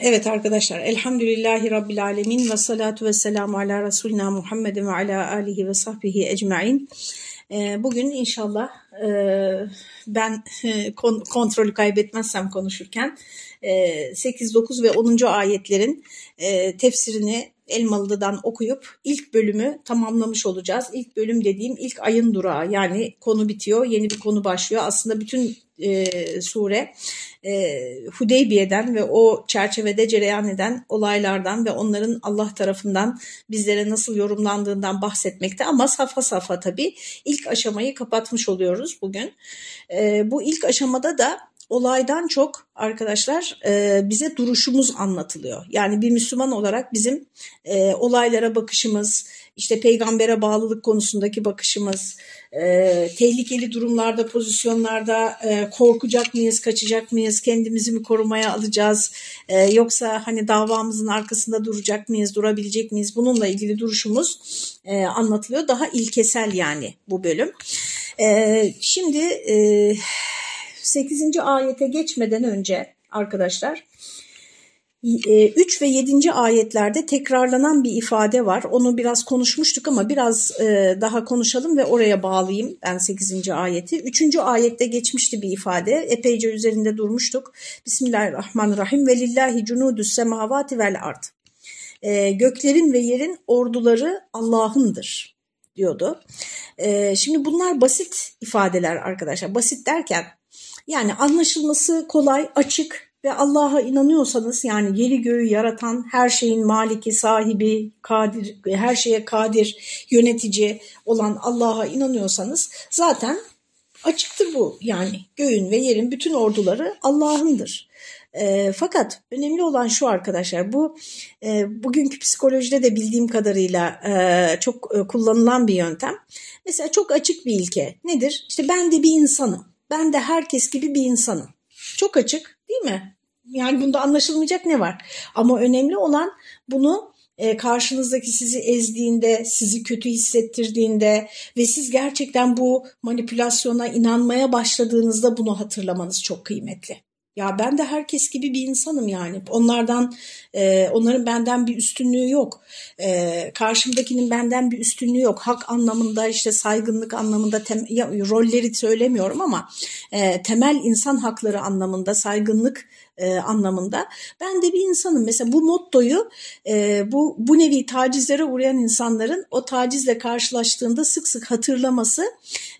Evet arkadaşlar elhamdülillahi rabbil alemin ve salatu ve selamu ala Resulina Muhammedin ve ala alihi ve sahbihi ecmain. Ee, bugün inşallah e, ben e, kontrolü kaybetmezsem konuşurken 8, e, 9 ve 10. ayetlerin tefsirini Elmalı'dan okuyup ilk bölümü tamamlamış olacağız. İlk bölüm dediğim ilk ayın durağı yani konu bitiyor yeni bir konu başlıyor. Aslında bütün e, sure e, Hudeybiye'den ve o çerçevede cereyan eden olaylardan ve onların Allah tarafından bizlere nasıl yorumlandığından bahsetmekte ama safa safa tabii ilk aşamayı kapatmış oluyoruz bugün. E, bu ilk aşamada da olaydan çok arkadaşlar e, bize duruşumuz anlatılıyor. Yani bir Müslüman olarak bizim e, olaylara bakışımız, işte peygambere bağlılık konusundaki bakışımız, e, tehlikeli durumlarda, pozisyonlarda e, korkacak mıyız, kaçacak mıyız, kendimizi mi korumaya alacağız, e, yoksa hani davamızın arkasında duracak mıyız, durabilecek miyiz? Bununla ilgili duruşumuz e, anlatılıyor. Daha ilkesel yani bu bölüm. E, şimdi e, 8. ayete geçmeden önce arkadaşlar 3 e, ve 7. ayetlerde tekrarlanan bir ifade var. Onu biraz konuşmuştuk ama biraz e, daha konuşalım ve oraya bağlayayım ben 8. ayeti. 3. ayette geçmişti bir ifade. Epeyce üzerinde durmuştuk. Bismillahirrahmanirrahim. Ve lillahi cunudus semavati vel ard. E, göklerin ve yerin orduları Allah'ındır diyordu. Şimdi bunlar basit ifadeler arkadaşlar. Basit derken yani anlaşılması kolay, açık ve Allah'a inanıyorsanız yani yeri göğü yaratan, her şeyin maliki, sahibi, kadir, her şeye kadir, yönetici olan Allah'a inanıyorsanız zaten açıktır bu yani göğün ve yerin bütün orduları Allah'ındır. E, fakat önemli olan şu arkadaşlar bu e, bugünkü psikolojide de bildiğim kadarıyla e, çok e, kullanılan bir yöntem. Mesela çok açık bir ilke nedir? İşte ben de bir insanım. Ben de herkes gibi bir insanım. Çok açık değil mi? Yani bunda anlaşılmayacak ne var? Ama önemli olan bunu e, karşınızdaki sizi ezdiğinde, sizi kötü hissettirdiğinde ve siz gerçekten bu manipülasyona inanmaya başladığınızda bunu hatırlamanız çok kıymetli. Ya ben de herkes gibi bir insanım yani. Onlardan, e, onların benden bir üstünlüğü yok. E, karşımdakinin benden bir üstünlüğü yok. Hak anlamında işte saygınlık anlamında tem, ya, rolleri söylemiyorum ama e, temel insan hakları anlamında saygınlık e, anlamında. Ben de bir insanım. Mesela bu mottoyu e, bu, bu nevi tacizlere uğrayan insanların o tacizle karşılaştığında sık sık hatırlaması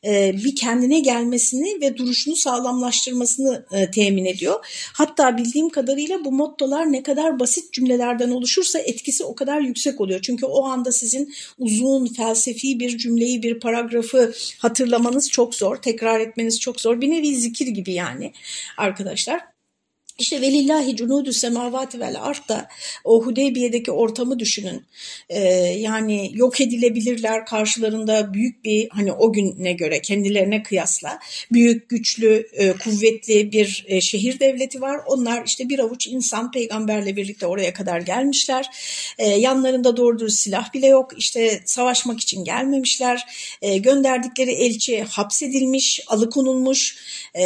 e, bir kendine gelmesini ve duruşunu sağlamlaştırmasını e, temin ediyor. Hatta bildiğim kadarıyla bu mottolar ne kadar basit cümlelerden oluşursa etkisi o kadar yüksek oluyor. Çünkü o anda sizin uzun felsefi bir cümleyi bir paragrafı hatırlamanız çok zor. Tekrar etmeniz çok zor. Bir nevi zikir gibi yani arkadaşlar. İşte velillahi cunudü semavati vel arda o Hudeybiye'deki ortamı düşünün. Ee, yani yok edilebilirler karşılarında büyük bir hani o güne göre kendilerine kıyasla büyük güçlü e, kuvvetli bir e, şehir devleti var. Onlar işte bir avuç insan peygamberle birlikte oraya kadar gelmişler. E, yanlarında doğru dürüst silah bile yok. İşte savaşmak için gelmemişler. E, gönderdikleri elçi hapsedilmiş, alıkonulmuş e,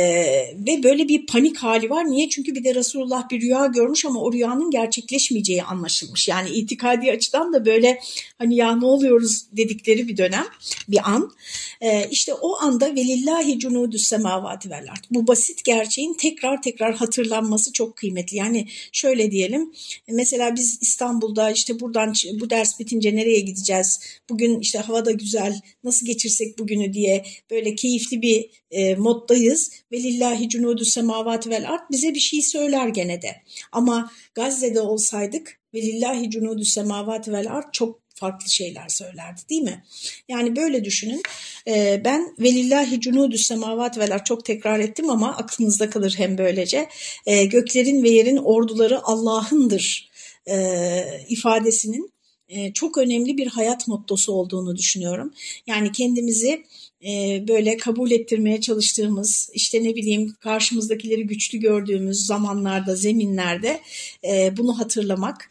ve böyle bir panik hali var. Niye? Çünkü bir de Resulullah bir rüya görmüş ama o rüyanın gerçekleşmeyeceği anlaşılmış. Yani itikadi açıdan da böyle hani ya ne oluyoruz dedikleri bir dönem, bir an. Ee, işte o anda velillahi cunudü semavati vel ard. Bu basit gerçeğin tekrar tekrar hatırlanması çok kıymetli. Yani şöyle diyelim mesela biz İstanbul'da işte buradan bu ders bitince nereye gideceğiz? Bugün işte hava da güzel nasıl geçirsek bugünü diye böyle keyifli bir e, moddayız. Velillahi cunudu semavati vel ard bize bir şey söyler gene de. Ama Gazze'de olsaydık velillahi cunudu semavati vel ard çok farklı şeyler söylerdi değil mi? Yani böyle düşünün. E, ben velillahi cunudu semavat veler çok tekrar ettim ama aklınızda kalır hem böylece. E, göklerin ve yerin orduları Allah'ındır e, ifadesinin e, çok önemli bir hayat mottosu olduğunu düşünüyorum. Yani kendimizi e, böyle kabul ettirmeye çalıştığımız işte ne bileyim karşımızdakileri güçlü gördüğümüz zamanlarda zeminlerde e, bunu hatırlamak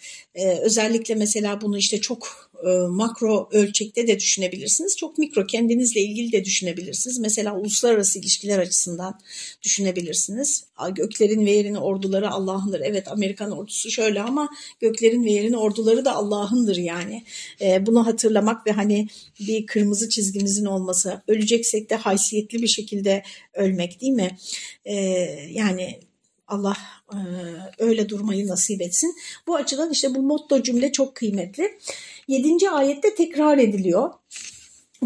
özellikle mesela bunu işte çok e, makro ölçekte de düşünebilirsiniz. Çok mikro kendinizle ilgili de düşünebilirsiniz. Mesela uluslararası ilişkiler açısından düşünebilirsiniz. Göklerin ve yerin orduları Allah'ındır. Evet Amerikan ordusu şöyle ama göklerin ve yerin orduları da Allah'ındır yani. E, bunu hatırlamak ve hani bir kırmızı çizgimizin olması, öleceksek de haysiyetli bir şekilde ölmek değil mi? E, yani Allah e, öyle durmayı nasip etsin. Bu açıdan işte bu motto cümle çok kıymetli. Yedinci ayette tekrar ediliyor.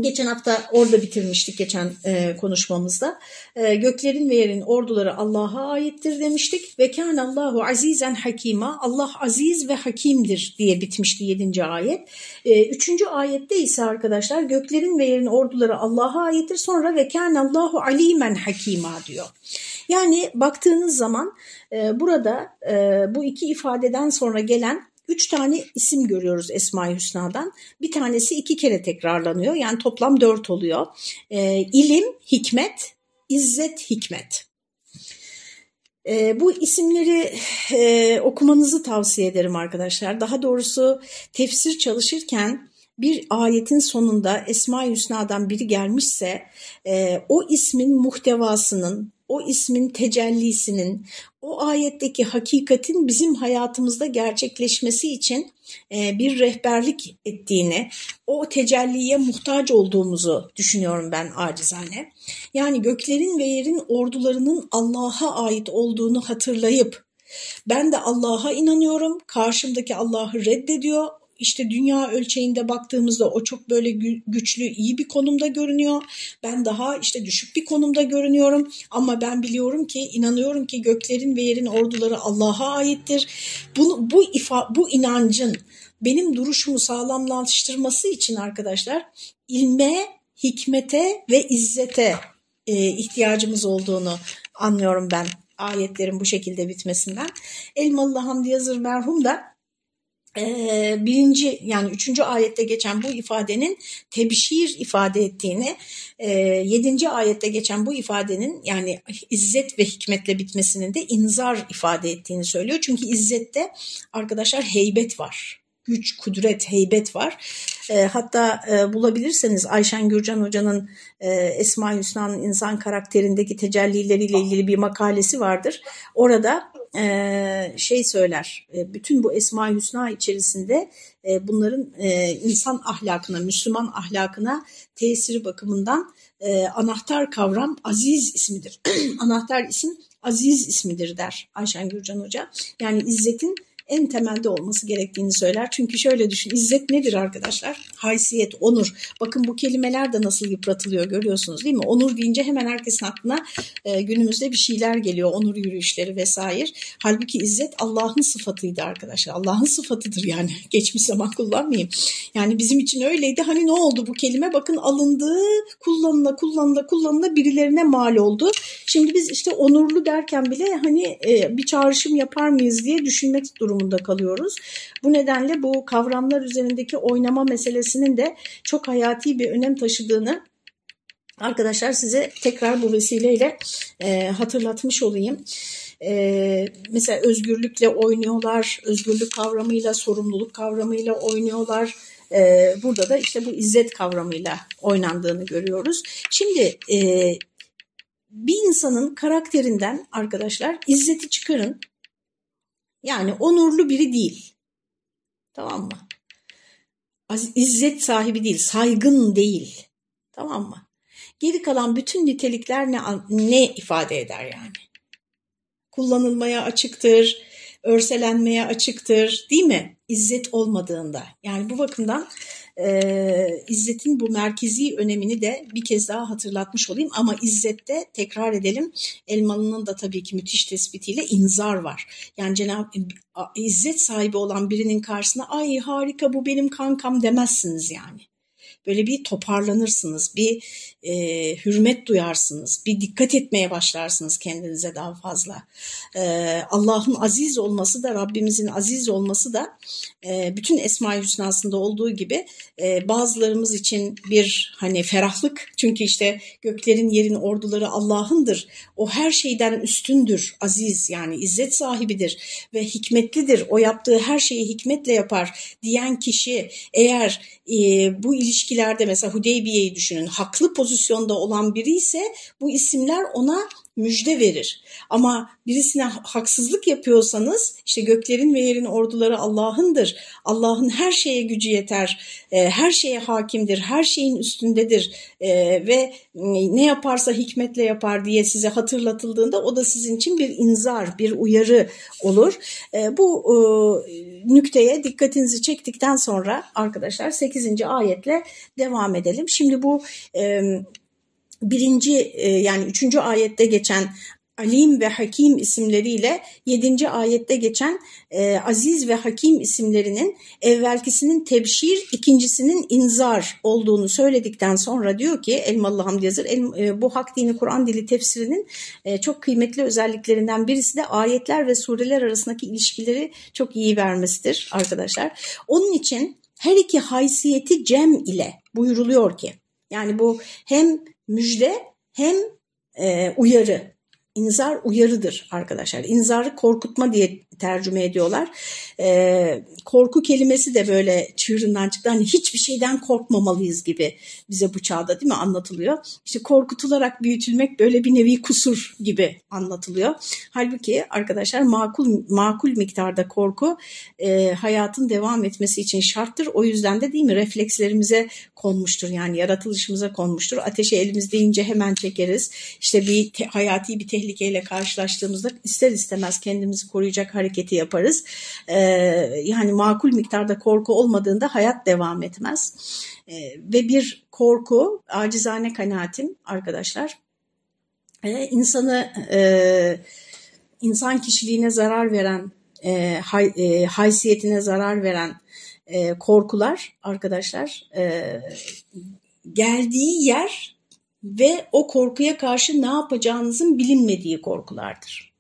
Geçen hafta orada bitirmiştik geçen e, konuşmamızda. E, göklerin ve yerin orduları Allah'a aittir demiştik. Ve Allahu azizen hakima. Allah aziz ve hakimdir diye bitmişti yedinci ayet. E, üçüncü ayette ise arkadaşlar göklerin ve yerin orduları Allah'a aittir. Sonra ve Allahu alimen hakima diyor. Yani baktığınız zaman e, burada e, bu iki ifadeden sonra gelen üç tane isim görüyoruz Esma-i Hüsna'dan. Bir tanesi iki kere tekrarlanıyor. Yani toplam dört oluyor. E, ilim, hikmet, izzet, hikmet. E, bu isimleri e, okumanızı tavsiye ederim arkadaşlar. Daha doğrusu tefsir çalışırken bir ayetin sonunda Esma-i Hüsna'dan biri gelmişse e, o ismin muhtevasının, o ismin tecellisinin, o ayetteki hakikatin bizim hayatımızda gerçekleşmesi için e, bir rehberlik ettiğini, o tecelliye muhtaç olduğumuzu düşünüyorum ben acizane. Yani göklerin ve yerin ordularının Allah'a ait olduğunu hatırlayıp ben de Allah'a inanıyorum, karşımdaki Allah'ı reddediyor, işte dünya ölçeğinde baktığımızda o çok böyle güçlü, iyi bir konumda görünüyor. Ben daha işte düşük bir konumda görünüyorum. Ama ben biliyorum ki, inanıyorum ki göklerin ve yerin orduları Allah'a aittir. Bunu, bu, ifa, bu inancın benim duruşumu sağlamlaştırması için arkadaşlar ilme, hikmete ve izzete e, ihtiyacımız olduğunu anlıyorum ben ayetlerin bu şekilde bitmesinden. Elmalı Hamdi Yazır merhum da ee, birinci yani üçüncü ayette geçen bu ifadenin tebşir ifade ettiğini, e, yedinci ayette geçen bu ifadenin yani izzet ve hikmetle bitmesinin de inzar ifade ettiğini söylüyor. Çünkü izzette arkadaşlar heybet var güç, kudret, heybet var. E, hatta e, bulabilirseniz Ayşen Gürcan Hoca'nın e, Esma Hüsna'nın insan karakterindeki tecellileriyle ilgili bir makalesi vardır. Orada e, şey söyler, e, bütün bu Esma Hüsna içerisinde e, bunların e, insan ahlakına, Müslüman ahlakına tesiri bakımından e, anahtar kavram aziz ismidir. anahtar isim aziz ismidir der Ayşen Gürcan Hoca. Yani izzetin en temelde olması gerektiğini söyler. Çünkü şöyle düşün, izzet nedir arkadaşlar? Haysiyet, onur. Bakın bu kelimeler de nasıl yıpratılıyor görüyorsunuz değil mi? Onur deyince hemen herkesin aklına e, günümüzde bir şeyler geliyor, onur yürüyüşleri vesaire. Halbuki izzet Allah'ın sıfatıydı arkadaşlar. Allah'ın sıfatıdır yani. Geçmiş zaman kullanmayayım. Yani bizim için öyleydi. Hani ne oldu bu kelime? Bakın alındı, kullanıla kullanıla kullanıla birilerine mal oldu. Şimdi biz işte onurlu derken bile hani e, bir çağrışım yapar mıyız diye düşünmek durumundayız durumunda kalıyoruz. Bu nedenle bu kavramlar üzerindeki oynama meselesinin de çok hayati bir önem taşıdığını arkadaşlar size tekrar bu vesileyle e, hatırlatmış olayım. Ee, mesela özgürlükle oynuyorlar, özgürlük kavramıyla, sorumluluk kavramıyla oynuyorlar. Ee, burada da işte bu izzet kavramıyla oynandığını görüyoruz. Şimdi e, bir insanın karakterinden arkadaşlar izzeti çıkarın. Yani onurlu biri değil. Tamam mı? İzzet sahibi değil, saygın değil. Tamam mı? Geri kalan bütün nitelikler ne, ne ifade eder yani? Kullanılmaya açıktır, örselenmeye açıktır değil mi? İzzet olmadığında. Yani bu bakımdan e, İzzet'in bu merkezi önemini de bir kez daha hatırlatmış olayım. Ama İzzet'te tekrar edelim Elmalı'nın da tabii ki müthiş tespitiyle inzar var. Yani Cenab İzzet sahibi olan birinin karşısına ay harika bu benim kankam demezsiniz yani. Böyle bir toparlanırsınız, bir e, hürmet duyarsınız, bir dikkat etmeye başlarsınız kendinize daha fazla. E, Allah'ın aziz olması da, Rabbimizin aziz olması da e, bütün Esma-i Hüsna'sında olduğu gibi e, bazılarımız için bir hani ferahlık. Çünkü işte göklerin yerin orduları Allah'ındır. O her şeyden üstündür, aziz yani izzet sahibidir ve hikmetlidir. O yaptığı her şeyi hikmetle yapar diyen kişi eğer e, bu ilişkilerde mesela Hudeybiye'yi düşünün. Haklı pozisyonda olan biri ise bu isimler ona müjde verir. Ama birisine haksızlık yapıyorsanız işte göklerin ve yerin orduları Allah'ındır. Allah'ın her şeye gücü yeter, e, her şeye hakimdir, her şeyin üstündedir e, ve ne yaparsa hikmetle yapar diye size hatırlatıldığında o da sizin için bir inzar, bir uyarı olur. E, bu nükteye dikkatinizi çektikten sonra arkadaşlar 8. ayetle devam edelim. Şimdi bu birinci e, yani üçüncü ayette geçen Alim ve Hakim isimleriyle yedinci ayette geçen e, Aziz ve Hakim isimlerinin evvelkisinin tebşir, ikincisinin inzar olduğunu söyledikten sonra diyor ki Elmalı Hamdi Yazır, el, e, bu hak dini Kur'an dili tefsirinin e, çok kıymetli özelliklerinden birisi de ayetler ve sureler arasındaki ilişkileri çok iyi vermesidir arkadaşlar. Onun için her iki haysiyeti cem ile buyuruluyor ki yani bu hem müjde hem e, uyarı. İnzar uyarıdır arkadaşlar. İnzarı korkutma diye tercüme ediyorlar. E, korku kelimesi de böyle çığırından çıktı. Hani hiçbir şeyden korkmamalıyız gibi bize bu çağda değil mi anlatılıyor. İşte korkutularak büyütülmek böyle bir nevi kusur gibi anlatılıyor. Halbuki arkadaşlar makul makul miktarda korku e, hayatın devam etmesi için şarttır. O yüzden de değil mi reflekslerimize konmuştur yani yaratılışımıza konmuştur. Ateşi elimiz deyince hemen çekeriz. İşte bir te, hayati bir tehlikeyle karşılaştığımızda ister istemez kendimizi koruyacak hareketi yaparız. Ee, yani makul miktarda korku olmadığında hayat devam etmez. Ee, ve bir korku acizane kanaatim arkadaşlar e, insanı e, insan kişiliğine zarar veren e, hay, e, haysiyetine zarar veren e, korkular arkadaşlar e, geldiği yer ve o korkuya karşı ne yapacağınızın bilinmediği korkulardır.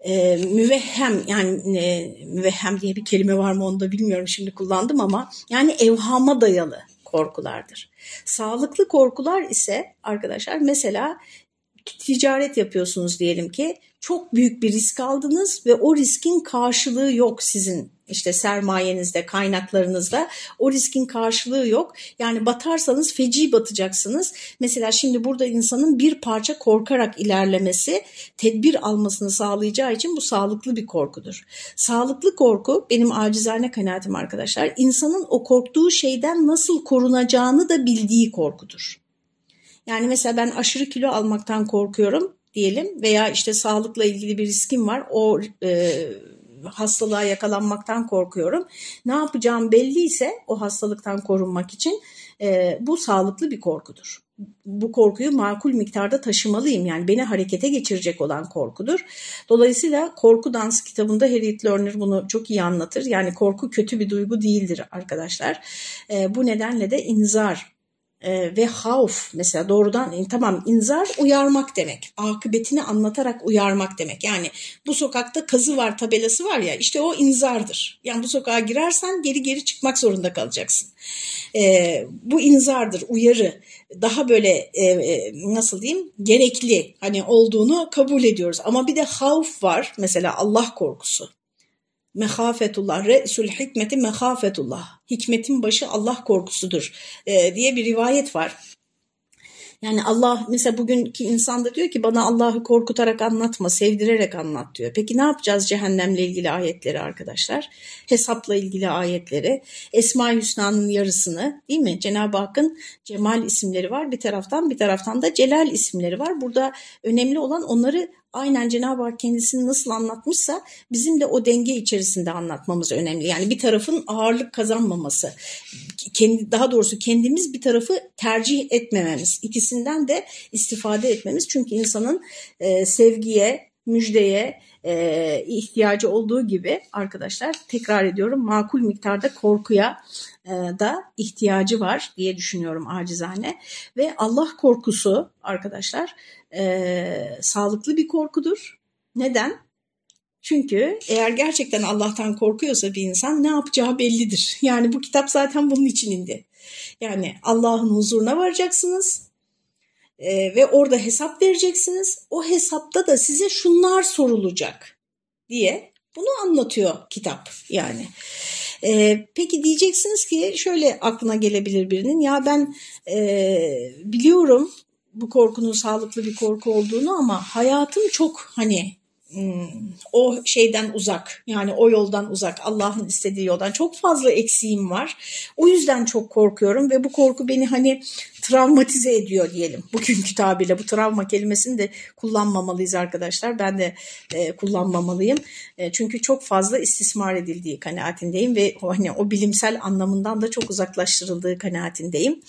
E, müvehhem yani e, müvehhem diye bir kelime var mı onu da bilmiyorum şimdi kullandım ama yani evhama dayalı korkulardır. Sağlıklı korkular ise arkadaşlar mesela ticaret yapıyorsunuz diyelim ki çok büyük bir risk aldınız ve o riskin karşılığı yok sizin işte sermayenizde, kaynaklarınızda o riskin karşılığı yok. Yani batarsanız feci batacaksınız. Mesela şimdi burada insanın bir parça korkarak ilerlemesi tedbir almasını sağlayacağı için bu sağlıklı bir korkudur. Sağlıklı korku benim acizane kanaatim arkadaşlar insanın o korktuğu şeyden nasıl korunacağını da bildiği korkudur. Yani mesela ben aşırı kilo almaktan korkuyorum diyelim veya işte sağlıkla ilgili bir riskim var. O e, hastalığa yakalanmaktan korkuyorum. Ne yapacağım belliyse o hastalıktan korunmak için e, bu sağlıklı bir korkudur. Bu korkuyu makul miktarda taşımalıyım. Yani beni harekete geçirecek olan korkudur. Dolayısıyla Korku Dans kitabında Harriet Lerner bunu çok iyi anlatır. Yani korku kötü bir duygu değildir arkadaşlar. E, bu nedenle de inzar e, ve havf mesela doğrudan tamam inzar uyarmak demek. Akıbetini anlatarak uyarmak demek. Yani bu sokakta kazı var tabelası var ya işte o inzardır. Yani bu sokağa girersen geri geri çıkmak zorunda kalacaksın. E, bu inzardır, uyarı. Daha böyle e, e, nasıl diyeyim gerekli hani olduğunu kabul ediyoruz. Ama bir de havf var mesela Allah korkusu mehafetullah, re'sül hikmeti mehafetullah. Hikmetin başı Allah korkusudur e, diye bir rivayet var. Yani Allah mesela bugünkü insan da diyor ki bana Allah'ı korkutarak anlatma, sevdirerek anlat diyor. Peki ne yapacağız cehennemle ilgili ayetleri arkadaşlar? Hesapla ilgili ayetleri, Esma-i Hüsna'nın yarısını değil mi? Cenab-ı Hakk'ın Cemal isimleri var bir taraftan bir taraftan da Celal isimleri var. Burada önemli olan onları aynen Cenab-ı Hak kendisini nasıl anlatmışsa bizim de o denge içerisinde anlatmamız önemli. Yani bir tarafın ağırlık kazanmaması, kendi, daha doğrusu kendimiz bir tarafı tercih etmememiz, ikisinden de istifade etmemiz. Çünkü insanın e, sevgiye, müjdeye e, ihtiyacı olduğu gibi arkadaşlar tekrar ediyorum makul miktarda korkuya da ihtiyacı var diye düşünüyorum acizane. Ve Allah korkusu arkadaşlar e, sağlıklı bir korkudur. Neden? Çünkü eğer gerçekten Allah'tan korkuyorsa bir insan ne yapacağı bellidir. Yani bu kitap zaten bunun için indi. Yani Allah'ın huzuruna varacaksınız e, ve orada hesap vereceksiniz. O hesapta da size şunlar sorulacak diye bunu anlatıyor kitap yani. E, peki diyeceksiniz ki şöyle aklına gelebilir birinin ya ben e, biliyorum bu korkunun sağlıklı bir korku olduğunu ama hayatım çok hani Hmm, o şeyden uzak yani o yoldan uzak Allah'ın istediği yoldan çok fazla eksiğim var. O yüzden çok korkuyorum ve bu korku beni hani travmatize ediyor diyelim. Bugünkü tabirle bu travma kelimesini de kullanmamalıyız arkadaşlar. Ben de e, kullanmamalıyım. E, çünkü çok fazla istismar edildiği kanaatindeyim ve hani o bilimsel anlamından da çok uzaklaştırıldığı kanaatindeyim.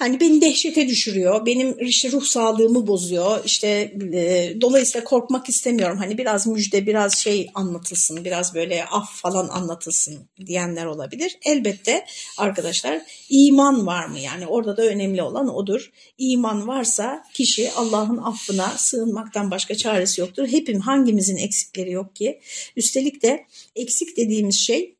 Yani beni dehşete düşürüyor, benim işte ruh sağlığımı bozuyor. İşte e, dolayısıyla korkmak istemiyorum. Hani biraz müjde, biraz şey anlatılsın, biraz böyle af falan anlatılsın diyenler olabilir. Elbette arkadaşlar iman var mı? Yani orada da önemli olan odur. İman varsa kişi Allah'ın affına sığınmaktan başka çaresi yoktur. Hepim hangimizin eksikleri yok ki? Üstelik de eksik dediğimiz şey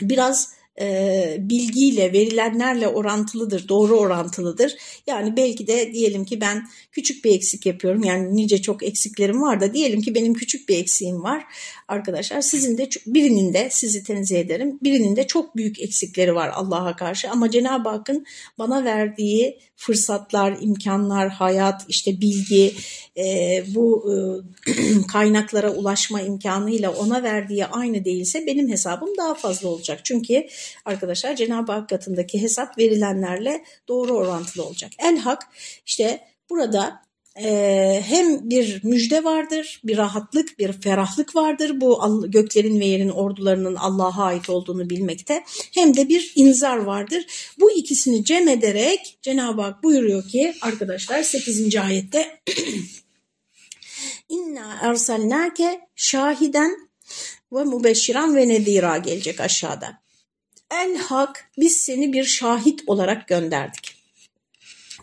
biraz e, bilgiyle, verilenlerle orantılıdır, doğru orantılıdır. Yani belki de diyelim ki ben küçük bir eksik yapıyorum. Yani nice çok eksiklerim var da diyelim ki benim küçük bir eksiğim var. Arkadaşlar sizin de birinin de sizi tenzih ederim. Birinin de çok büyük eksikleri var Allah'a karşı ama Cenab-ı Hakk'ın bana verdiği fırsatlar, imkanlar, hayat, işte bilgi, e, bu e, kaynaklara ulaşma imkanıyla ona verdiği aynı değilse benim hesabım daha fazla olacak. Çünkü arkadaşlar Cenab-ı Hak katındaki hesap verilenlerle doğru orantılı olacak. El hak işte burada ee, hem bir müjde vardır, bir rahatlık, bir ferahlık vardır bu göklerin ve yerin ordularının Allah'a ait olduğunu bilmekte. Hem de bir inzar vardır. Bu ikisini cem ederek Cenab-ı Hak buyuruyor ki arkadaşlar 8. ayette İnna erselnake şahiden ve mübeşşiran ve nedira gelecek aşağıda. El hak biz seni bir şahit olarak gönderdik.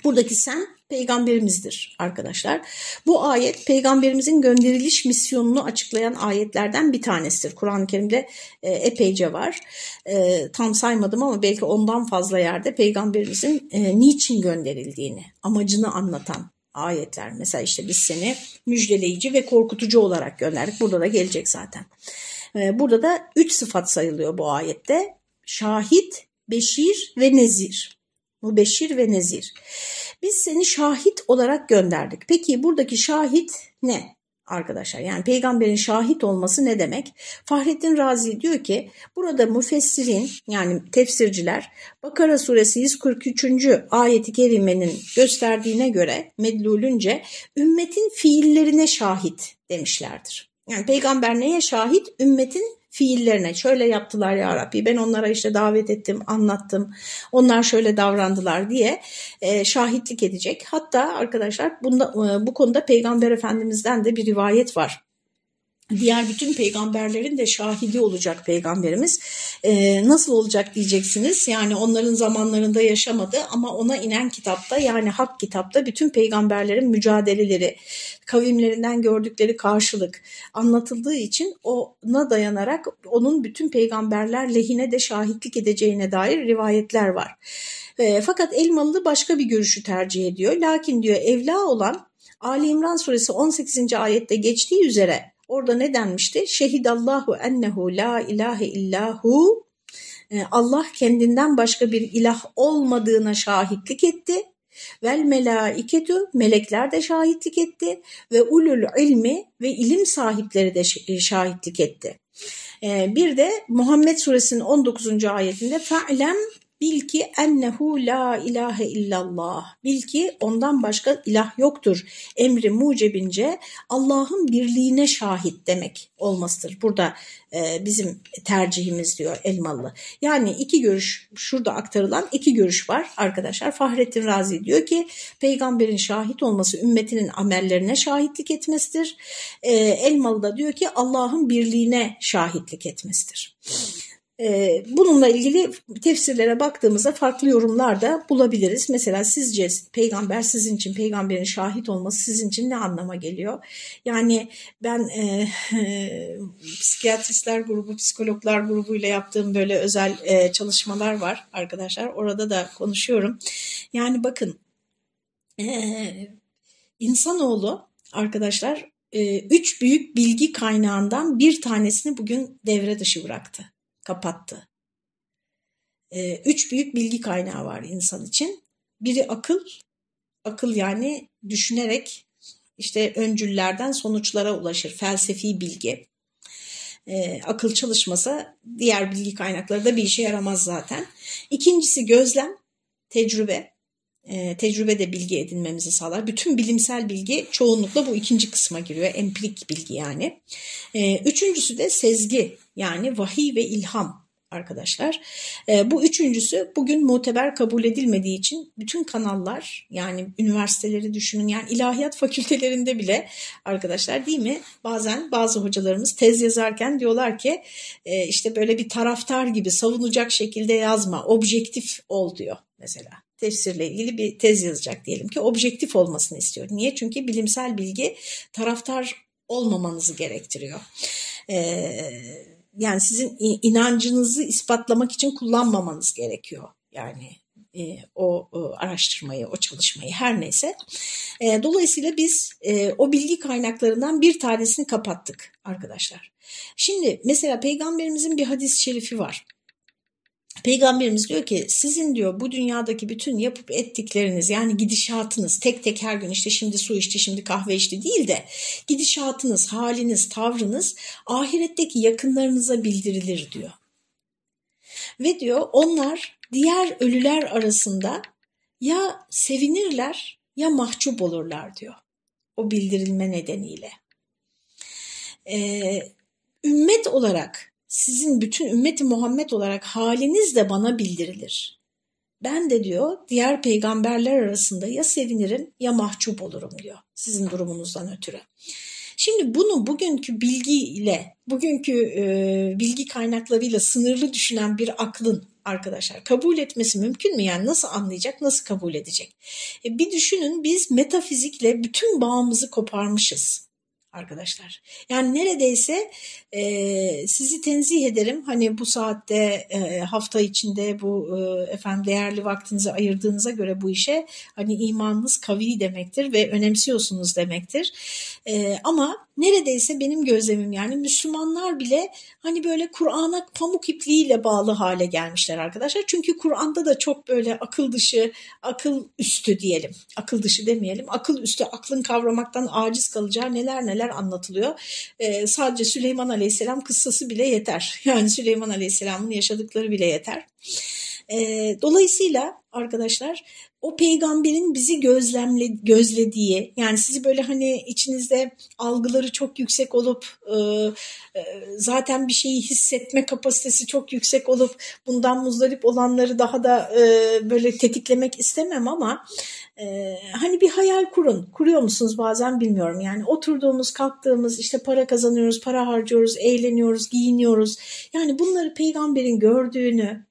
Buradaki sen peygamberimizdir arkadaşlar. Bu ayet peygamberimizin gönderiliş misyonunu açıklayan ayetlerden bir tanesidir. Kur'an-ı Kerim'de e, epeyce var. E, tam saymadım ama belki ondan fazla yerde peygamberimizin e, niçin gönderildiğini, amacını anlatan ayetler. Mesela işte biz seni müjdeleyici ve korkutucu olarak gönderdik. Burada da gelecek zaten. E, burada da üç sıfat sayılıyor bu ayette. Şahit, beşir ve nezir. Bu beşir ve nezir. Biz seni şahit olarak gönderdik. Peki buradaki şahit ne? arkadaşlar. Yani peygamberin şahit olması ne demek? Fahrettin Razi diyor ki burada müfessirin yani tefsirciler Bakara suresi 143. ayeti kerimenin gösterdiğine göre medlulünce ümmetin fiillerine şahit demişlerdir. Yani peygamber neye şahit? Ümmetin fiillerine şöyle yaptılar ya Rabbi ben onlara işte davet ettim anlattım onlar şöyle davrandılar diye e, şahitlik edecek. Hatta arkadaşlar bunda, e, bu konuda Peygamber Efendimiz'den de bir rivayet var diğer bütün peygamberlerin de şahidi olacak peygamberimiz. Ee, nasıl olacak diyeceksiniz. Yani onların zamanlarında yaşamadı ama ona inen kitapta yani hak kitapta bütün peygamberlerin mücadeleleri, kavimlerinden gördükleri karşılık anlatıldığı için ona dayanarak onun bütün peygamberler lehine de şahitlik edeceğine dair rivayetler var. E, fakat Elmalı başka bir görüşü tercih ediyor. Lakin diyor evla olan Ali İmran suresi 18. ayette geçtiği üzere Orada ne denmişti? Şehidallahu ennehu la ilahe illahu ee, Allah kendinden başka bir ilah olmadığına şahitlik etti. Vel melaiketu melekler de şahitlik etti ve ulul ilmi ve ilim sahipleri de şahitlik etti. Ee, bir de Muhammed suresinin 19. ayetinde fe'lem Bil ki ennehu la ilahe illallah. Bil ki ondan başka ilah yoktur. Emri mucebince Allah'ın birliğine şahit demek olmasıdır. Burada e, bizim tercihimiz diyor Elmalı. Yani iki görüş şurada aktarılan iki görüş var arkadaşlar. Fahrettin Razi diyor ki peygamberin şahit olması ümmetinin amellerine şahitlik etmesidir. E, Elmalı da diyor ki Allah'ın birliğine şahitlik etmesidir. Ee, bununla ilgili tefsirlere baktığımızda farklı yorumlar da bulabiliriz. Mesela sizce peygamber sizin için, peygamberin şahit olması sizin için ne anlama geliyor? Yani ben e, e, psikiyatristler grubu, psikologlar grubuyla yaptığım böyle özel e, çalışmalar var arkadaşlar. Orada da konuşuyorum. Yani bakın e, insanoğlu arkadaşlar e, üç büyük bilgi kaynağından bir tanesini bugün devre dışı bıraktı kapattı. Ee, üç büyük bilgi kaynağı var insan için. Biri akıl, akıl yani düşünerek işte öncüllerden sonuçlara ulaşır. Felsefi bilgi. Ee, akıl çalışmasa diğer bilgi kaynakları da bir işe yaramaz zaten. İkincisi gözlem, tecrübe. Ee, tecrübe de bilgi edinmemizi sağlar. Bütün bilimsel bilgi çoğunlukla bu ikinci kısma giriyor. Empirik bilgi yani. Ee, üçüncüsü de sezgi yani vahiy ve ilham arkadaşlar. E, bu üçüncüsü bugün muteber kabul edilmediği için bütün kanallar yani üniversiteleri düşünün yani ilahiyat fakültelerinde bile arkadaşlar değil mi bazen bazı hocalarımız tez yazarken diyorlar ki e, işte böyle bir taraftar gibi savunacak şekilde yazma objektif ol diyor mesela tefsirle ilgili bir tez yazacak diyelim ki objektif olmasını istiyor. Niye? Çünkü bilimsel bilgi taraftar olmamanızı gerektiriyor. Ee, yani sizin inancınızı ispatlamak için kullanmamanız gerekiyor. Yani e, o, o araştırmayı, o çalışmayı her neyse. E, dolayısıyla biz e, o bilgi kaynaklarından bir tanesini kapattık arkadaşlar. Şimdi mesela peygamberimizin bir hadis-i şerifi var. Peygamberimiz diyor ki sizin diyor bu dünyadaki bütün yapıp ettikleriniz yani gidişatınız tek tek her gün işte şimdi su içti şimdi kahve içti değil de gidişatınız, haliniz, tavrınız ahiretteki yakınlarınıza bildirilir diyor. Ve diyor onlar diğer ölüler arasında ya sevinirler ya mahcup olurlar diyor o bildirilme nedeniyle. Ee, ümmet olarak sizin bütün ümmeti Muhammed olarak haliniz de bana bildirilir. Ben de diyor diğer peygamberler arasında ya sevinirim ya mahcup olurum diyor sizin durumunuzdan ötürü. Şimdi bunu bugünkü bilgiyle, bugünkü e, bilgi kaynaklarıyla sınırlı düşünen bir aklın arkadaşlar kabul etmesi mümkün mü? Yani nasıl anlayacak, nasıl kabul edecek? E, bir düşünün biz metafizikle bütün bağımızı koparmışız arkadaşlar. Yani neredeyse e, sizi tenzih ederim. Hani bu saatte e, hafta içinde bu e, efendim değerli vaktinizi ayırdığınıza göre bu işe hani imanınız kavi demektir ve önemsiyorsunuz demektir. E, ama neredeyse benim gözlemim yani Müslümanlar bile hani böyle Kur'an'a pamuk ipliğiyle bağlı hale gelmişler arkadaşlar. Çünkü Kur'an'da da çok böyle akıl dışı, akıl üstü diyelim. Akıl dışı demeyelim. Akıl üstü, aklın kavramaktan aciz kalacağı neler neler anlatılıyor. Ee, sadece Süleyman Aleyhisselam kıssası bile yeter. Yani Süleyman Aleyhisselam'ın yaşadıkları bile yeter. Ee, dolayısıyla arkadaşlar o peygamberin bizi gözlemle, gözlediği yani sizi böyle hani içinizde algıları çok yüksek olup e, e, zaten bir şeyi hissetme kapasitesi çok yüksek olup bundan muzdarip olanları daha da e, böyle tetiklemek istemem ama e, hani bir hayal kurun. Kuruyor musunuz bazen bilmiyorum. Yani oturduğumuz, kalktığımız, işte para kazanıyoruz, para harcıyoruz, eğleniyoruz, giyiniyoruz. Yani bunları peygamberin gördüğünü,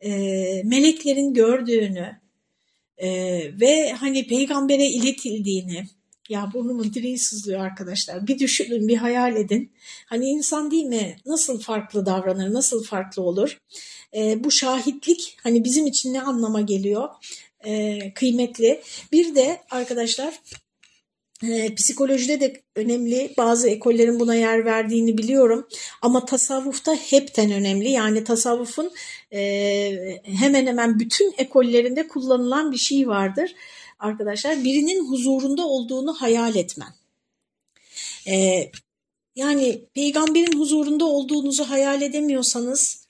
e, meleklerin gördüğünü e, ve hani peygambere iletildiğini ya burnumun direği sızlıyor arkadaşlar. Bir düşünün, bir hayal edin. Hani insan değil mi nasıl farklı davranır, nasıl farklı olur? E, bu şahitlik hani bizim için ne anlama geliyor? E, kıymetli. Bir de arkadaşlar e, psikolojide de önemli. Bazı ekollerin buna yer verdiğini biliyorum. Ama tasavvufta hepten önemli. Yani tasavvufun e, hemen hemen bütün ekollerinde kullanılan bir şey vardır. Arkadaşlar birinin huzurunda olduğunu hayal etmen. E, yani peygamberin huzurunda olduğunuzu hayal edemiyorsanız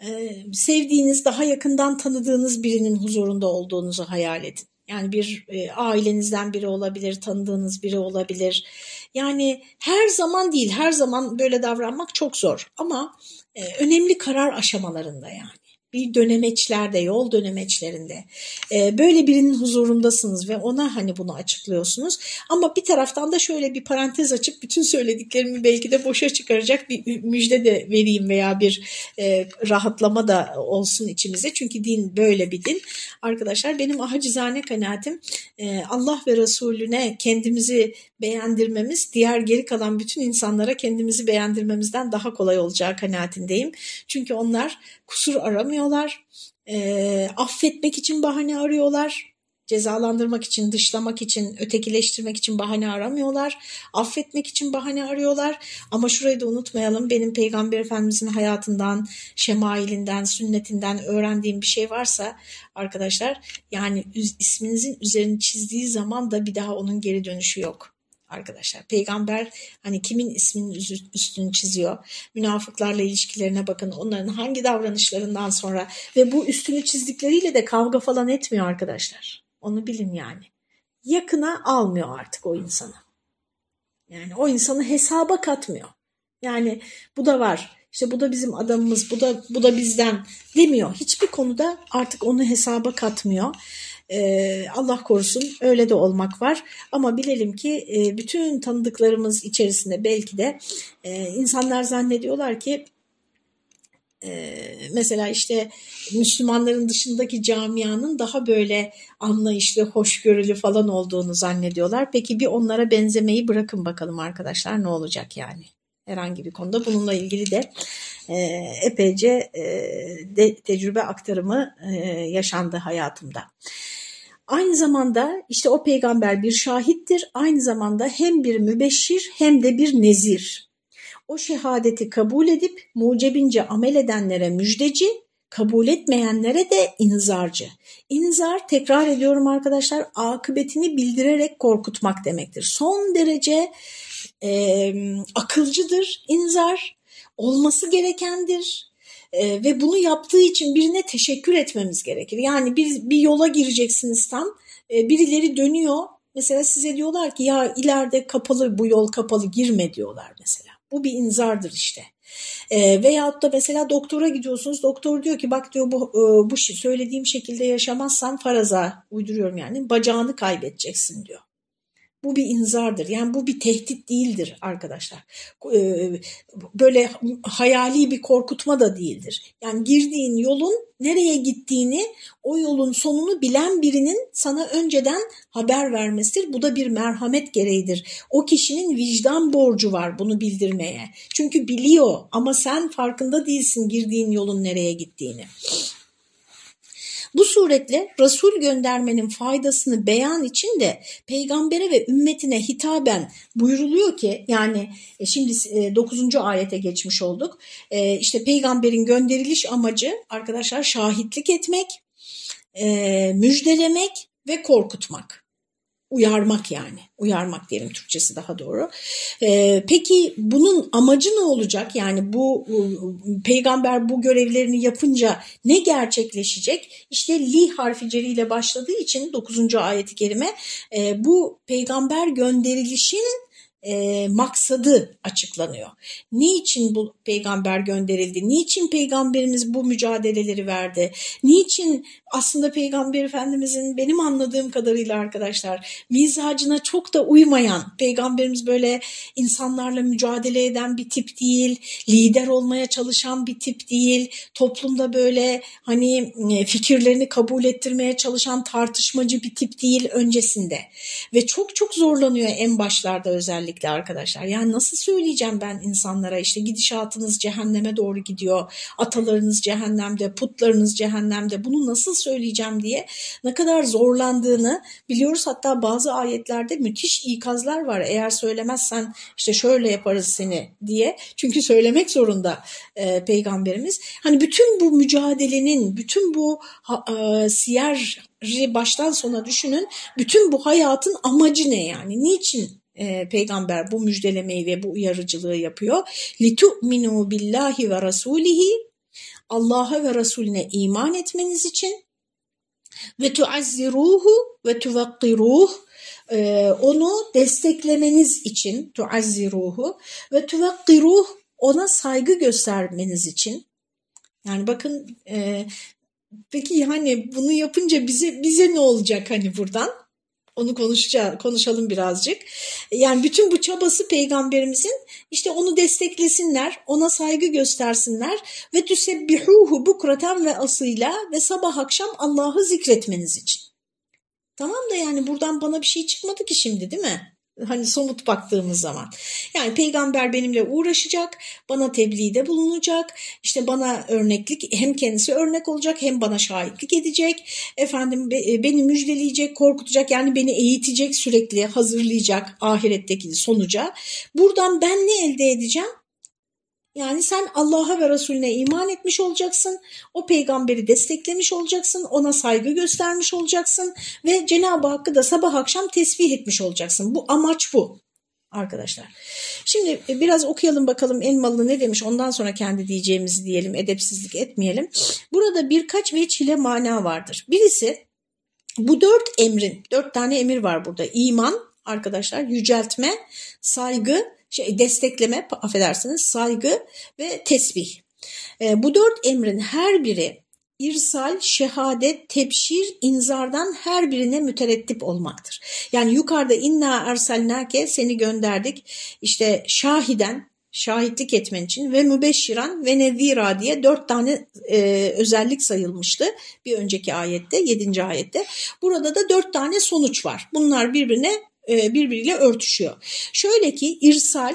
e, sevdiğiniz, daha yakından tanıdığınız birinin huzurunda olduğunuzu hayal edin. Yani bir e, ailenizden biri olabilir, tanıdığınız biri olabilir. Yani her zaman değil, her zaman böyle davranmak çok zor ama e, önemli karar aşamalarında yani bir dönemeçlerde, yol dönemeçlerinde e, böyle birinin huzurundasınız ve ona hani bunu açıklıyorsunuz. Ama bir taraftan da şöyle bir parantez açıp bütün söylediklerimi belki de boşa çıkaracak bir müjde de vereyim veya bir e, rahatlama da olsun içimize. Çünkü din böyle bir din. Arkadaşlar benim ahacizane kanaatim e, Allah ve Resulüne kendimizi beğendirmemiz diğer geri kalan bütün insanlara kendimizi beğendirmemizden daha kolay olacağı kanaatindeyim. Çünkü onlar kusur aramıyorlar, e, affetmek için bahane arıyorlar, cezalandırmak için, dışlamak için, ötekileştirmek için bahane aramıyorlar. Affetmek için bahane arıyorlar. Ama şurayı da unutmayalım. Benim Peygamber Efendimizin hayatından, şemailinden, sünnetinden öğrendiğim bir şey varsa arkadaşlar yani isminizin üzerini çizdiği zaman da bir daha onun geri dönüşü yok arkadaşlar. Peygamber hani kimin isminin üstünü çiziyor? Münafıklarla ilişkilerine bakın. Onların hangi davranışlarından sonra ve bu üstünü çizdikleriyle de kavga falan etmiyor arkadaşlar. Onu bilin yani. Yakına almıyor artık o insanı. Yani o insanı hesaba katmıyor. Yani bu da var. İşte bu da bizim adamımız, bu da bu da bizden demiyor. Hiçbir konuda artık onu hesaba katmıyor. Ee, Allah korusun öyle de olmak var ama bilelim ki e, bütün tanıdıklarımız içerisinde belki de e, insanlar zannediyorlar ki e, mesela işte Müslümanların dışındaki camianın daha böyle anlayışlı, hoşgörülü falan olduğunu zannediyorlar. Peki bir onlara benzemeyi bırakın bakalım arkadaşlar ne olacak yani herhangi bir konuda. Bununla ilgili de epeyce tecrübe aktarımı yaşandı hayatımda. Aynı zamanda işte o peygamber bir şahittir, aynı zamanda hem bir mübeşşir hem de bir nezir. O şehadeti kabul edip mucebince amel edenlere müjdeci, kabul etmeyenlere de inzarcı. İnzar tekrar ediyorum arkadaşlar akıbetini bildirerek korkutmak demektir. Son derece e, akılcıdır inzar, olması gerekendir e, ve bunu yaptığı için birine teşekkür etmemiz gerekir. Yani bir, bir yola gireceksiniz tam e, birileri dönüyor mesela size diyorlar ki ya ileride kapalı bu yol kapalı girme diyorlar mesela. Bu bir inzardır işte. E, veyahut da mesela doktora gidiyorsunuz doktor diyor ki bak diyor bu, e, bu söylediğim şekilde yaşamazsan faraza uyduruyorum yani bacağını kaybedeceksin diyor. Bu bir inzardır. Yani bu bir tehdit değildir arkadaşlar. Ee, böyle hayali bir korkutma da değildir. Yani girdiğin yolun nereye gittiğini, o yolun sonunu bilen birinin sana önceden haber vermesidir. Bu da bir merhamet gereğidir. O kişinin vicdan borcu var bunu bildirmeye. Çünkü biliyor ama sen farkında değilsin girdiğin yolun nereye gittiğini. Bu suretle Resul göndermenin faydasını beyan için de peygambere ve ümmetine hitaben buyuruluyor ki yani e, şimdi 9. E, ayete geçmiş olduk. E, işte peygamberin gönderiliş amacı arkadaşlar şahitlik etmek, müjdelemek ve korkutmak uyarmak yani. Uyarmak diyelim Türkçesi daha doğru. Ee, peki bunun amacı ne olacak? Yani bu peygamber bu görevlerini yapınca ne gerçekleşecek? İşte li harfi celiyle başladığı için 9. ayeti kerime e, bu peygamber gönderilişin e, maksadı açıklanıyor. Niçin bu peygamber gönderildi? Niçin peygamberimiz bu mücadeleleri verdi? Niçin aslında peygamber efendimizin benim anladığım kadarıyla arkadaşlar mizacına çok da uymayan peygamberimiz böyle insanlarla mücadele eden bir tip değil, lider olmaya çalışan bir tip değil, toplumda böyle hani e, fikirlerini kabul ettirmeye çalışan tartışmacı bir tip değil öncesinde ve çok çok zorlanıyor en başlarda özellikle arkadaşlar. Yani nasıl söyleyeceğim ben insanlara işte gidişatınız cehenneme doğru gidiyor, atalarınız cehennemde, putlarınız cehennemde bunu nasıl söyleyeceğim diye ne kadar zorlandığını biliyoruz. Hatta bazı ayetlerde müthiş ikazlar var. Eğer söylemezsen işte şöyle yaparız seni diye. Çünkü söylemek zorunda e, peygamberimiz. Hani bütün bu mücadelenin, bütün bu e, siyer baştan sona düşünün. Bütün bu hayatın amacı ne yani? Niçin e, peygamber bu müjdelemeyi ve bu uyarıcılığı yapıyor? لِتُؤْمِنُوا billahi ve rasulihi Allah'a ve Resulüne iman etmeniz için ve tuazziruhu ve tuvakkiruh e, onu desteklemeniz için tuazziruhu ve tuvakkiruh ona saygı göstermeniz için yani bakın e, peki yani bunu yapınca bize bize ne olacak hani buradan? Onu konuşacağız, konuşalım birazcık. Yani bütün bu çabası peygamberimizin işte onu desteklesinler, ona saygı göstersinler ve tüsebbihuhu bukraten ve asıyla ve sabah akşam Allah'ı zikretmeniz için. Tamam da yani buradan bana bir şey çıkmadı ki şimdi değil mi? Hani somut baktığımız zaman. Yani peygamber benimle uğraşacak, bana tebliğde bulunacak, işte bana örneklik hem kendisi örnek olacak hem bana şahitlik edecek, efendim e, beni müjdeleyecek, korkutacak yani beni eğitecek sürekli hazırlayacak ahiretteki sonuca. Buradan ben ne elde edeceğim? Yani sen Allah'a ve Resulüne iman etmiş olacaksın, o peygamberi desteklemiş olacaksın, ona saygı göstermiş olacaksın ve Cenab-ı Hakk'ı da sabah akşam tesbih etmiş olacaksın. Bu amaç bu arkadaşlar. Şimdi e, biraz okuyalım bakalım Elmalı ne demiş ondan sonra kendi diyeceğimizi diyelim edepsizlik etmeyelim. Burada birkaç veçile mana vardır. Birisi bu dört emrin, dört tane emir var burada. İman arkadaşlar, yüceltme, saygı şey, destekleme, affedersiniz, saygı ve tesbih. E, bu dört emrin her biri irsal, şehadet, tebşir, inzardan her birine müterettip olmaktır. Yani yukarıda inna erselnake seni gönderdik işte şahiden şahitlik etmen için ve mübeşşiran ve nezira diye dört tane e, özellik sayılmıştı bir önceki ayette yedinci ayette. Burada da dört tane sonuç var. Bunlar birbirine birbiriyle örtüşüyor. Şöyle ki irsal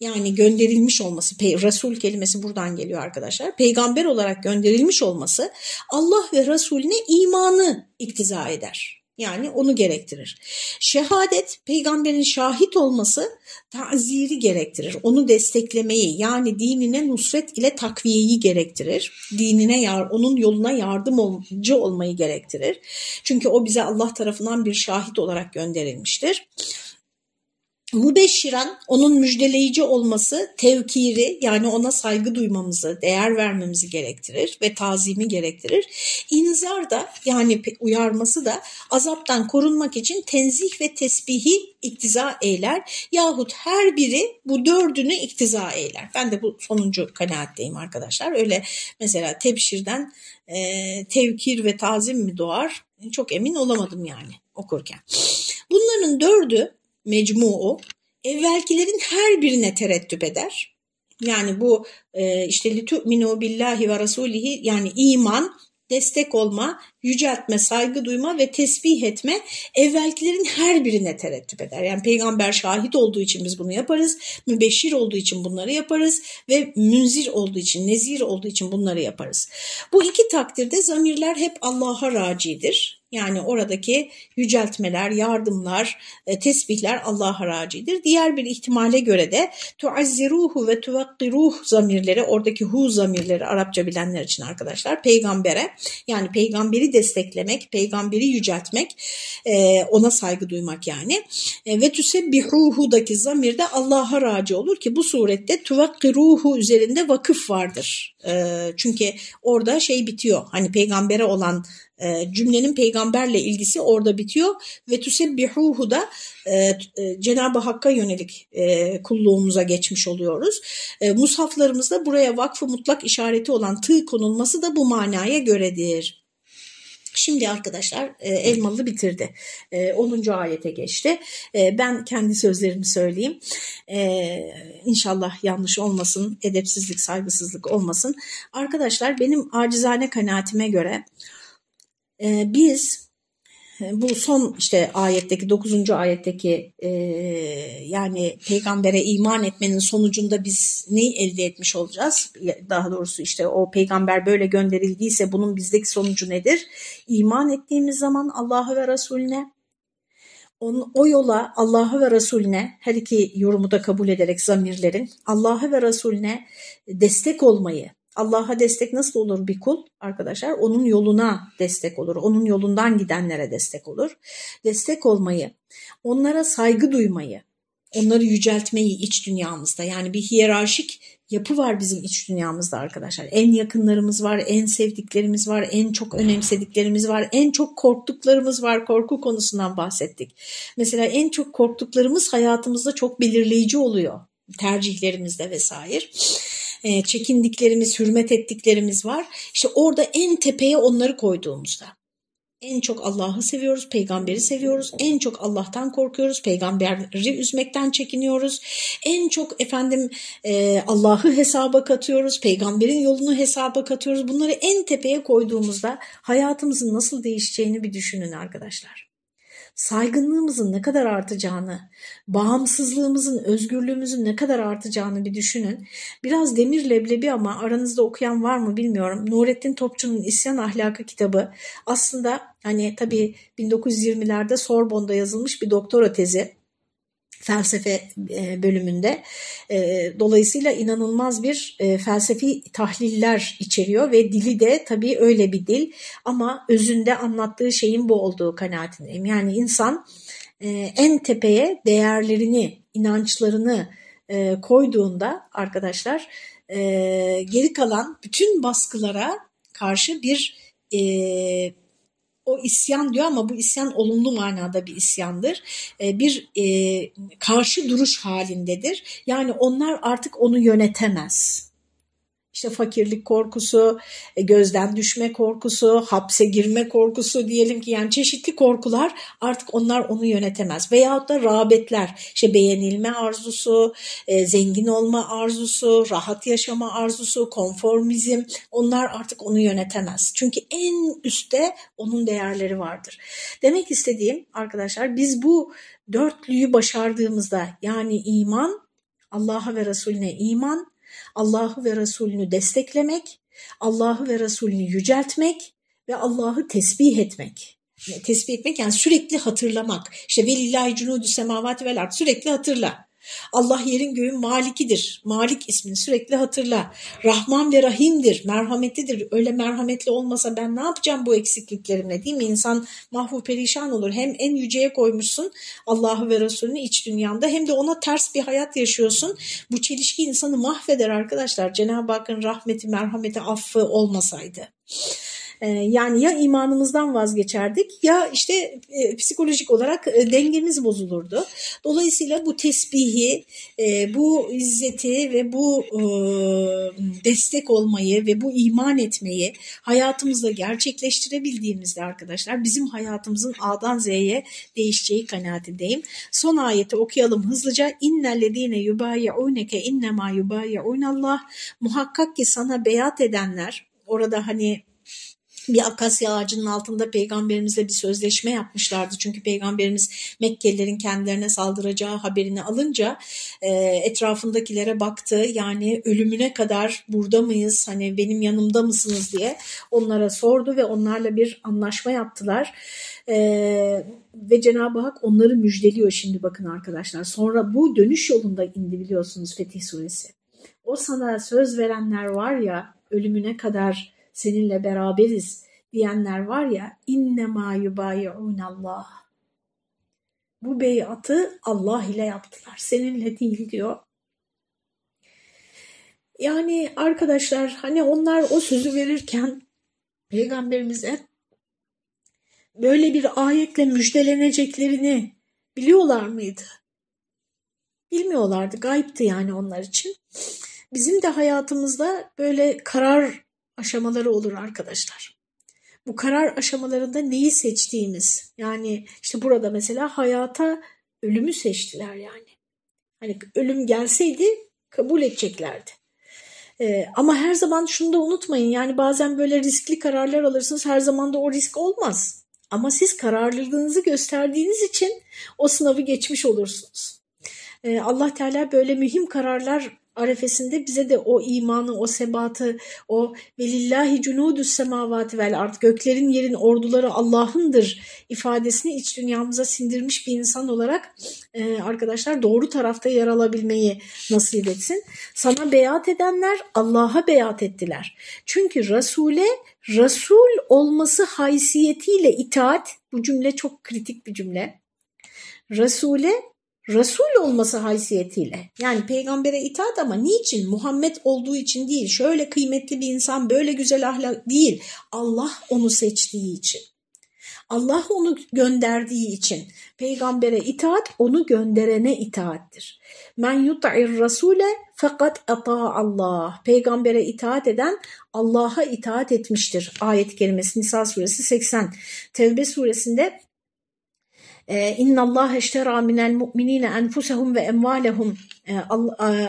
yani gönderilmiş olması, Resul kelimesi buradan geliyor arkadaşlar. Peygamber olarak gönderilmiş olması Allah ve Resulüne imanı iktiza eder. Yani onu gerektirir. Şehadet peygamberin şahit olması taziri gerektirir. Onu desteklemeyi yani dinine nusret ile takviyeyi gerektirir. Dinine yar, onun yoluna yardımcı olmayı gerektirir. Çünkü o bize Allah tarafından bir şahit olarak gönderilmiştir. Mubeşşiran onun müjdeleyici olması tevkiri yani ona saygı duymamızı, değer vermemizi gerektirir ve tazimi gerektirir. İnzar da yani uyarması da azaptan korunmak için tenzih ve tesbihi iktiza eyler yahut her biri bu dördünü iktiza eyler. Ben de bu sonuncu kanaatteyim arkadaşlar. Öyle mesela tebşirden e, tevkir ve tazim mi doğar? Çok emin olamadım yani okurken. Bunların dördü mecmuu evvelkilerin her birine terettüp eder. Yani bu e, işte litu'minu billahi ve rasulihi yani iman, destek olma, yüceltme, saygı duyma ve tesbih etme evvelkilerin her birine terettüp eder. Yani peygamber şahit olduğu için biz bunu yaparız, mübeşşir olduğu için bunları yaparız ve münzir olduğu için, nezir olduğu için bunları yaparız. Bu iki takdirde zamirler hep Allah'a racidir. Yani oradaki yüceltmeler, yardımlar, e, tesbihler Allah'a racidir. Diğer bir ihtimale göre de tuazziruhu ve tuvakkiruh zamirleri, oradaki hu zamirleri Arapça bilenler için arkadaşlar peygambere yani peygamberi desteklemek, peygamberi yüceltmek, e, ona saygı duymak yani. E, ve tüsebbihuhu'daki zamir de Allah'a raci olur ki bu surette tuvakkiruhu üzerinde vakıf vardır. Çünkü orada şey bitiyor hani peygambere olan e, cümlenin peygamberle ilgisi orada bitiyor ve tüsebbihuhu da e, e, Cenab-ı Hakk'a yönelik e, kulluğumuza geçmiş oluyoruz. E, mushaflarımızda buraya vakfı mutlak işareti olan tığ konulması da bu manaya göredir. Şimdi arkadaşlar e, Elmalı bitirdi. E, 10. ayete geçti. E, ben kendi sözlerimi söyleyeyim. E, inşallah yanlış olmasın, edepsizlik, saygısızlık olmasın. Arkadaşlar benim acizane kanaatime göre e, biz bu son işte ayetteki 9. ayetteki e, yani peygambere iman etmenin sonucunda biz neyi elde etmiş olacağız? Daha doğrusu işte o peygamber böyle gönderildiyse bunun bizdeki sonucu nedir? İman ettiğimiz zaman Allah'a ve Resulüne onun, o yola Allah'a ve Resulüne her iki yorumu da kabul ederek zamirlerin Allah'a ve Resulüne destek olmayı Allah'a destek nasıl olur bir kul arkadaşlar? Onun yoluna destek olur. Onun yolundan gidenlere destek olur. Destek olmayı, onlara saygı duymayı, onları yüceltmeyi iç dünyamızda. Yani bir hiyerarşik yapı var bizim iç dünyamızda arkadaşlar. En yakınlarımız var, en sevdiklerimiz var, en çok önemsediklerimiz var, en çok korktuklarımız var. Korku konusundan bahsettik. Mesela en çok korktuklarımız hayatımızda çok belirleyici oluyor. Tercihlerimizde vesaire. E, çekindiklerimiz, hürmet ettiklerimiz var. İşte orada en tepeye onları koyduğumuzda en çok Allah'ı seviyoruz, peygamberi seviyoruz. En çok Allah'tan korkuyoruz, peygamberi üzmekten çekiniyoruz. En çok efendim e, Allah'ı hesaba katıyoruz, peygamberin yolunu hesaba katıyoruz. Bunları en tepeye koyduğumuzda hayatımızın nasıl değişeceğini bir düşünün arkadaşlar saygınlığımızın ne kadar artacağını, bağımsızlığımızın, özgürlüğümüzün ne kadar artacağını bir düşünün. Biraz demir leblebi ama aranızda okuyan var mı bilmiyorum. Nurettin Topçu'nun İsyan Ahlakı kitabı aslında hani tabii 1920'lerde Sorbon'da yazılmış bir doktora tezi felsefe e, bölümünde. E, dolayısıyla inanılmaz bir e, felsefi tahliller içeriyor ve dili de tabii öyle bir dil ama özünde anlattığı şeyin bu olduğu kanaatindeyim. Yani insan en tepeye değerlerini, inançlarını koyduğunda arkadaşlar geri kalan bütün baskılara karşı bir o isyan diyor ama bu isyan olumlu manada bir isyandır. E, bir e, karşı duruş halindedir. Yani onlar artık onu yönetemez işte fakirlik korkusu, e, gözden düşme korkusu, hapse girme korkusu diyelim ki yani çeşitli korkular artık onlar onu yönetemez. Veyahut da rağbetler, işte beğenilme arzusu, e, zengin olma arzusu, rahat yaşama arzusu, konformizm onlar artık onu yönetemez. Çünkü en üstte onun değerleri vardır. Demek istediğim arkadaşlar biz bu dörtlüyü başardığımızda yani iman, Allah'a ve Resulüne iman, Allah'ı ve Resulünü desteklemek, Allah'ı ve Resulünü yüceltmek ve Allah'ı tesbih etmek. Tesbih etmek yani sürekli hatırlamak. İşte velillahi cunudu semavati vel ard sürekli hatırla. Allah yerin göğün malikidir. Malik ismini sürekli hatırla. Rahman ve Rahim'dir, merhametlidir. Öyle merhametli olmasa ben ne yapacağım bu eksikliklerimle değil mi? İnsan mahvu perişan olur. Hem en yüceye koymuşsun Allah'ı ve Resulünü iç dünyanda hem de ona ters bir hayat yaşıyorsun. Bu çelişki insanı mahveder arkadaşlar. Cenab-ı Hakk'ın rahmeti, merhameti, affı olmasaydı. Ee, yani ya imanımızdan vazgeçerdik ya işte e, psikolojik olarak e, dengemiz bozulurdu. Dolayısıyla bu tesbihi, e, bu izzeti ve bu destek olmayı ve bu iman etmeyi hayatımızda gerçekleştirebildiğimizde arkadaşlar bizim hayatımızın A'dan Z'ye değişeceği kanaatindeyim. Son ayeti okuyalım hızlıca. İnnellezine yubayi'uneke innema yubayi'unallah. Muhakkak ki sana beyat edenler orada hani bir akasya ağacının altında peygamberimizle bir sözleşme yapmışlardı. Çünkü peygamberimiz Mekkelilerin kendilerine saldıracağı haberini alınca e, etrafındakilere baktı. Yani ölümüne kadar burada mıyız? Hani benim yanımda mısınız diye onlara sordu ve onlarla bir anlaşma yaptılar. Ee, ve Cenab-ı Hak onları müjdeliyor şimdi bakın arkadaşlar. Sonra bu dönüş yolunda indi biliyorsunuz Fetih Suresi. O sana söz verenler var ya ölümüne kadar seninle beraberiz diyenler var ya innema yubayi'unallah. Bu beyatı Allah ile yaptılar. Seninle değil diyor. Yani arkadaşlar hani onlar o sözü verirken peygamberimize böyle bir ayetle müjdeleneceklerini biliyorlar mıydı? Bilmiyorlardı. Gayipti yani onlar için. Bizim de hayatımızda böyle karar aşamaları olur arkadaşlar. Bu karar aşamalarında neyi seçtiğimiz yani işte burada mesela hayata ölümü seçtiler yani. Hani ölüm gelseydi kabul edeceklerdi. Ee, ama her zaman şunu da unutmayın yani bazen böyle riskli kararlar alırsınız her zaman da o risk olmaz. Ama siz kararlılığınızı gösterdiğiniz için o sınavı geçmiş olursunuz. Ee, Allah Teala böyle mühim kararlar arefesinde bize de o imanı, o sebatı, o velillahi cunudus semavati vel art göklerin yerin orduları Allah'ındır ifadesini iç dünyamıza sindirmiş bir insan olarak e, arkadaşlar doğru tarafta yer alabilmeyi nasip etsin. Sana beyat edenler Allah'a beyat ettiler. Çünkü Resul'e Resul olması haysiyetiyle itaat bu cümle çok kritik bir cümle. Resul'e Resul olması haysiyetiyle yani peygambere itaat ama niçin? Muhammed olduğu için değil şöyle kıymetli bir insan böyle güzel ahlak değil Allah onu seçtiği için. Allah onu gönderdiği için peygambere itaat onu gönderene itaattir. Men yut'ir rasule fakat ata Allah. Peygambere itaat eden Allah'a itaat etmiştir. Ayet kelimesi Nisa suresi 80. Tevbe suresinde İnna Allah eştera minel mu'minine enfusehum ve emvalehum e,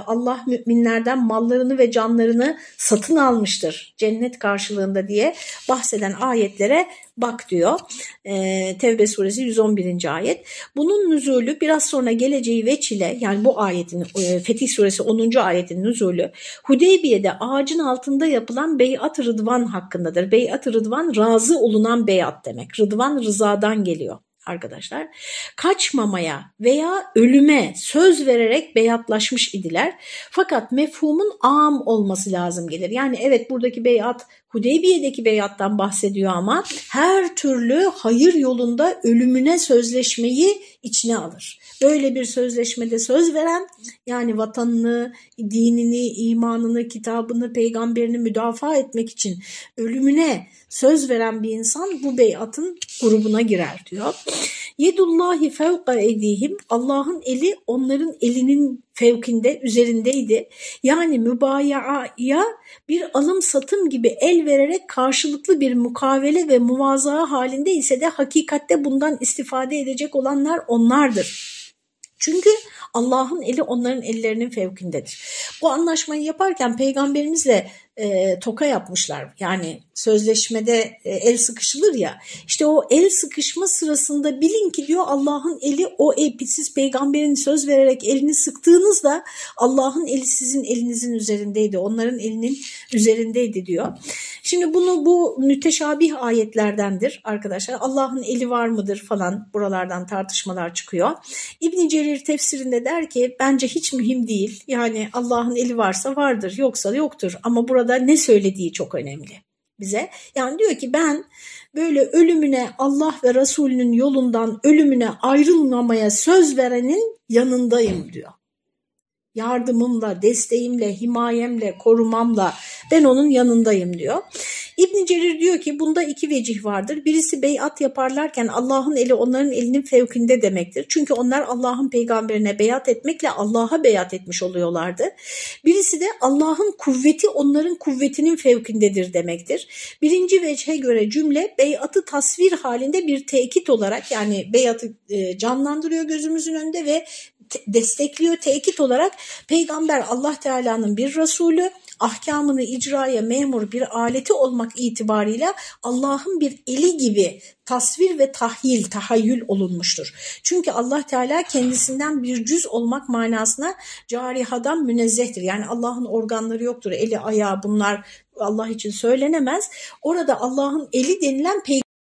Allah müminlerden mallarını ve canlarını satın almıştır cennet karşılığında diye bahseden ayetlere bak diyor. E, Tevbe suresi 111. ayet. Bunun nüzulü biraz sonra geleceği veç ile yani bu ayetin e, Fetih suresi 10. ayetin nüzulü Hudeybiye'de ağacın altında yapılan beyat rıdvan hakkındadır. Beyat rıdvan razı olunan beyat demek. Rıdvan rızadan geliyor arkadaşlar kaçmamaya veya ölüme söz vererek beyatlaşmış idiler. Fakat mefhumun am olması lazım gelir. Yani evet buradaki beyat Hudeybiye'deki beyattan bahsediyor ama her türlü hayır yolunda ölümüne sözleşmeyi içine alır. Böyle bir sözleşmede söz veren yani vatanını, dinini, imanını, kitabını, peygamberini müdafaa etmek için ölümüne söz veren bir insan bu beyatın grubuna girer diyor. Yedullahi fevka edihim Allah'ın eli onların elinin fevkinde, üzerindeydi. Yani mübayaya bir alım satım gibi el vererek karşılıklı bir mukavele ve muvazaa halinde ise de hakikatte bundan istifade edecek olanlar onlardır. Çünkü Allah'ın eli onların ellerinin fevkindedir. Bu anlaşmayı yaparken peygamberimizle e, toka yapmışlar. Yani sözleşmede e, el sıkışılır ya. İşte o el sıkışma sırasında bilin ki diyor Allah'ın eli o el, siz peygamberin söz vererek elini sıktığınızda Allah'ın eli sizin elinizin üzerindeydi. Onların elinin üzerindeydi diyor. Şimdi bunu bu müteşabih ayetlerdendir arkadaşlar. Allah'ın eli var mıdır falan buralardan tartışmalar çıkıyor. İbn Cerir tefsirinde der ki bence hiç mühim değil. Yani Allah'ın eli varsa vardır yoksa yoktur ama burada ne söylediği çok önemli bize. Yani diyor ki ben böyle ölümüne Allah ve Resulünün yolundan ölümüne ayrılmamaya söz verenin yanındayım diyor yardımımla, desteğimle, himayemle, korumamla ben onun yanındayım diyor. İbn Cerir diyor ki bunda iki vecih vardır. Birisi beyat yaparlarken Allah'ın eli onların elinin fevkinde demektir. Çünkü onlar Allah'ın peygamberine beyat etmekle Allah'a beyat etmiş oluyorlardı. Birisi de Allah'ın kuvveti onların kuvvetinin fevkindedir demektir. Birinci vecihe göre cümle beyatı tasvir halinde bir tekit olarak yani beyatı e, canlandırıyor gözümüzün önünde ve destekliyor tekit olarak peygamber Allah Teala'nın bir Resulü ahkamını icraya memur bir aleti olmak itibarıyla Allah'ın bir eli gibi tasvir ve tahyil, tahayyül olunmuştur. Çünkü Allah Teala kendisinden bir cüz olmak manasına carihadan münezzehtir. Yani Allah'ın organları yoktur, eli ayağı bunlar Allah için söylenemez. Orada Allah'ın eli denilen peygamber